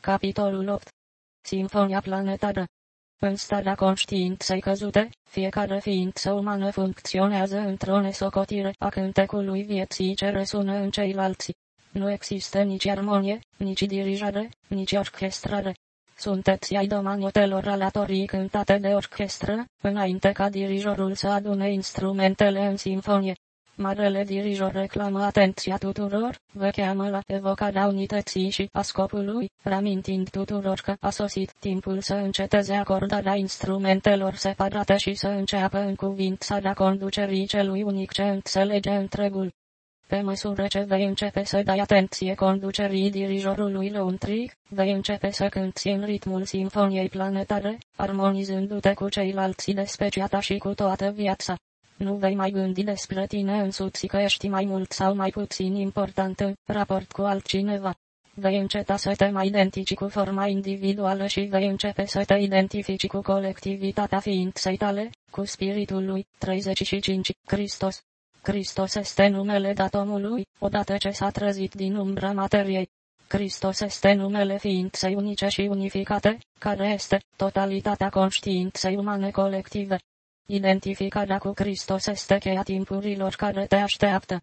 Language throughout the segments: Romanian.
Capitolul 8 Simfonia planetară În starea conștiinței căzute, fiecare ființă umană funcționează într-o nesocotire a cântecului vieții ce răsună în ceilalți. Nu există nici armonie, nici dirijare, nici orchestrare. Sunteți ai domaniotelor alatorii cântate de orchestră, înainte ca dirijorul să adune instrumentele în simfonie. Marele dirijor reclamă atenția tuturor, vă cheamă la evocarea unității și a scopului, reamintind tuturor că a sosit timpul să înceteze acordarea instrumentelor separate și să înceapă în cuvințarea conducerii celui unic ce înțelege întregul. Pe măsură ce vei începe să dai atenție conducerii dirijorului lăuntric, vei începe să cânti în ritmul simfoniei planetare, armonizându-te cu ceilalți de speciata și cu toată viața. Nu vei mai gândi despre tine însuți că ești mai mult sau mai puțin important în raport cu altcineva. Vei înceta să te mai identifici cu forma individuală și vei începe să te identifici cu colectivitatea ființei tale, cu spiritul lui. 35. Hristos. Hristos este numele dat omului, odată ce s-a trezit din umbra materiei. Hristos este numele ființei unice și unificate, care este totalitatea conștiinței umane colective. Identificarea cu Hristos este cheia timpurilor care te așteaptă.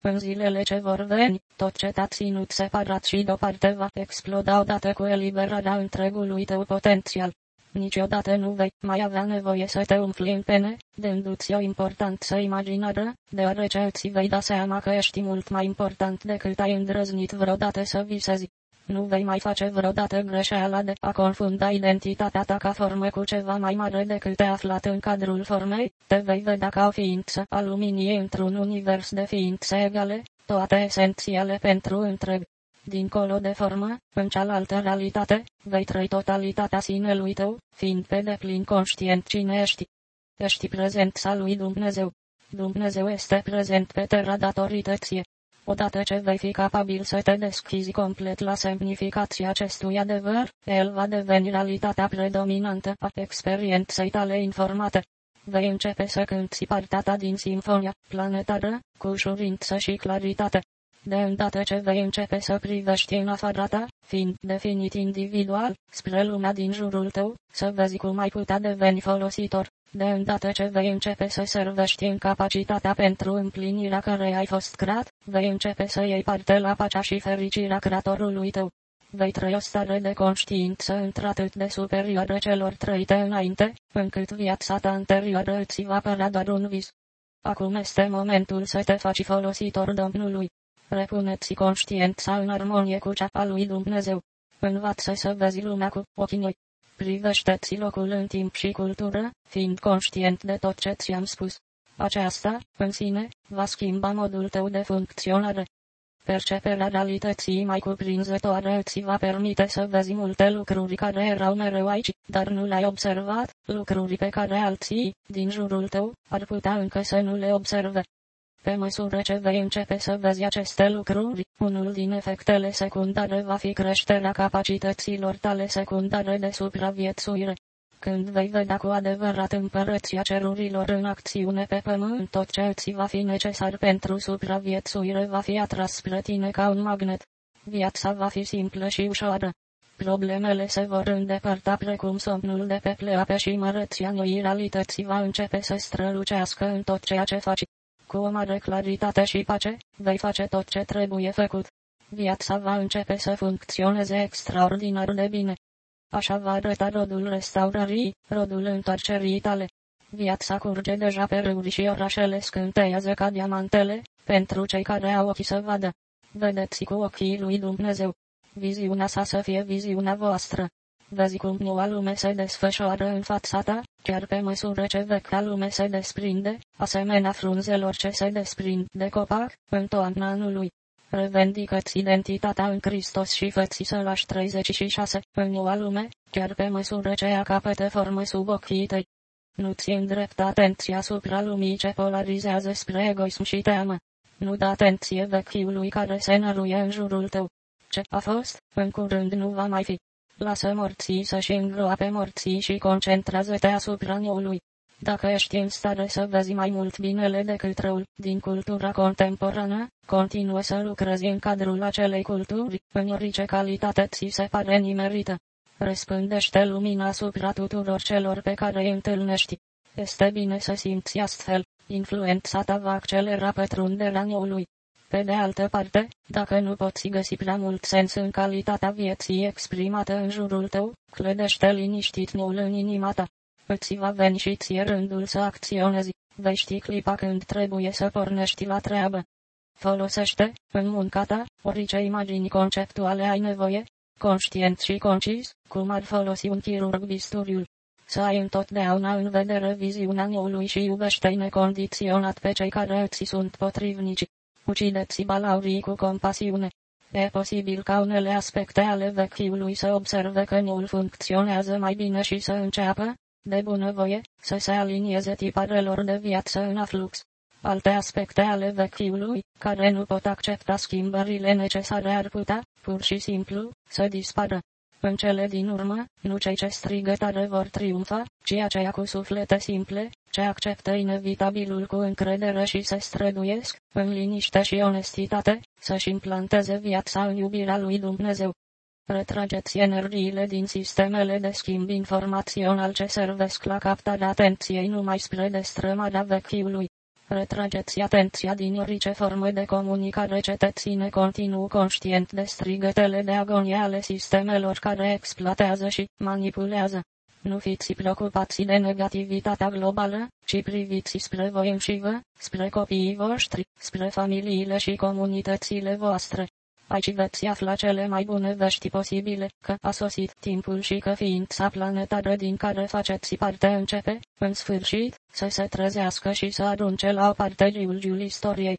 În zilele ce vor veni, tot ce te-a ținut separat și deoparte va exploda odată cu eliberarea întregului tău potențial. Niciodată nu vei mai avea nevoie să te umfli în pene, dându-ți o importanță imaginară, deoarece îți vei da seama că ești mult mai important decât ai îndrăznit vreodată să visezi. Nu vei mai face vreodată greșeala de a confunda identitatea ta ca formă cu ceva mai mare decât te aflat în cadrul formei, te vei vedea ca o ființă a luminii într-un univers de ființe egale, toate esențiale pentru întreg. Dincolo de formă, în cealaltă realitate, vei trăi totalitatea sinelui tău, fiind pe deplin conștient cine ești. Ești prezența lui Dumnezeu. Dumnezeu este prezent pe terra datorită ție. Odată ce vei fi capabil să te deschizi complet la semnificația acestui adevăr, el va deveni realitatea predominantă a experienței tale informate. Vei începe să cânti partea ta din simfonia planetară, cu ușurință și claritate. De îndată ce vei începe să privești în afara ta, fiind definit individual, spre lumea din jurul tău, să vezi cum ai putea deveni folositor. De îndată ce vei începe să servești în capacitatea pentru împlinirea care ai fost creat, vei începe să iei parte la pacea și fericirea creatorului tău. Vei trăi o stare de conștiință într-atât de superioară celor trăite înainte, încât viața ta anterioară îți va părea doar un vis. Acum este momentul să te faci folositor Domnului. Repuneți conștiința în armonie cu cea a lui Dumnezeu. Învață să vezi lumea cu ochii noi. Privește-ți locul în timp și cultură, fiind conștient de tot ce ți-am spus. Aceasta, în sine, va schimba modul tău de funcționare. Perceperea realității mai cuprinzătoare îți va permite să vezi multe lucruri care erau mereu aici, dar nu le-ai observat, lucruri pe care alții, din jurul tău, ar putea încă să nu le observe. Pe măsură ce vei începe să vezi aceste lucruri, unul din efectele secundare va fi creșterea capacităților tale secundare de supraviețuire. Când vei vedea cu adevărat împărăția cerurilor în acțiune pe pământ, tot ce îți va fi necesar pentru supraviețuire va fi atras spre tine ca un magnet. Viața va fi simplă și ușoară. Problemele se vor îndepărta precum somnul de pe pleape și mărăția noii realități va începe să strălucească în tot ceea ce faci cu o mare claritate și pace, vei face tot ce trebuie făcut. Viața va începe să funcționeze extraordinar de bine. Așa va arăta rodul restaurării, rodul întoarcerii tale. Viața curge deja pe râuri și orașele scânteiază ca diamantele, pentru cei care au ochii să vadă. Vedeți cu ochii lui Dumnezeu. Viziunea sa să fie viziunea voastră. Vezi cum noua lume se desfășoară în fața ta, chiar pe măsură ce vechea lume se desprinde, asemenea frunzelor ce se desprind de copac, în toamna anului. Revendică-ți identitatea în Hristos și fă-ți să lași 36 în noua lume, chiar pe măsură ce ea capete formă sub ochii tăi. Nu-ți îndrepta atenția asupra lumii ce polarizează spre egoism și teamă. Nu da atenție vechiului care se năruie în jurul tău. Ce a fost, în curând nu va mai fi. Lasă morții să-și îngroape morții și concentrează-te asupra noului. dacă ești în stare să vezi mai mult binele decât răul din cultura contemporană, continuă să lucrezi în cadrul acelei culturi, în orice calitate ți se pare nimerită. Răspândește lumina asupra tuturor celor pe care îi întâlnești. Este bine să simți astfel, influența ta va accelera pătrunderea noului. Pe de altă parte, dacă nu poți găsi prea mult sens în calitatea vieții exprimată în jurul tău, clădește liniștit noul în inima ta. Îți va veni și ție rândul să acționezi, vei ști clipa când trebuie să pornești la treabă. Folosește, în munca ta, orice imagini conceptuale ai nevoie, conștient și concis, cum ar folosi un chirurg bisturiul. Să ai întotdeauna în vedere viziunea noului și iubește necondiționat pe cei care îți sunt potrivnici. Ucideți balaurii cu compasiune. E posibil ca unele aspecte ale vechiului să observe că noul funcționează mai bine și să înceapă, de bunăvoie, să se alinieze tiparelor de viață în aflux. Alte aspecte ale vechiului, care nu pot accepta schimbările necesare ar putea, pur și simplu, să dispară. În cele din urmă, nu cei ce strigă tare vor triumfa, ci aceia cu suflete simple, ce acceptă inevitabilul cu încredere și se străduiesc, în liniște și onestitate, să-și implanteze viața în iubirea lui Dumnezeu. Retrageți energiile din sistemele de schimb informațional ce servesc la captarea atenției numai spre destrămarea vechiului. Retrageți atenția din orice formă de comunicare ce te ține continuu conștient de strigătele de agonie ale sistemelor care exploatează și manipulează. Nu fiți preocupați de negativitatea globală, ci priviți spre voi înșivă, spre copiii voștri, spre familiile și comunitățile voastre. Aici veți afla cele mai bune vești posibile, că a sosit timpul și că ființa planetară din care faceți parte începe, în sfârșit, să se trezească și să arunce la o parte giul istoriei.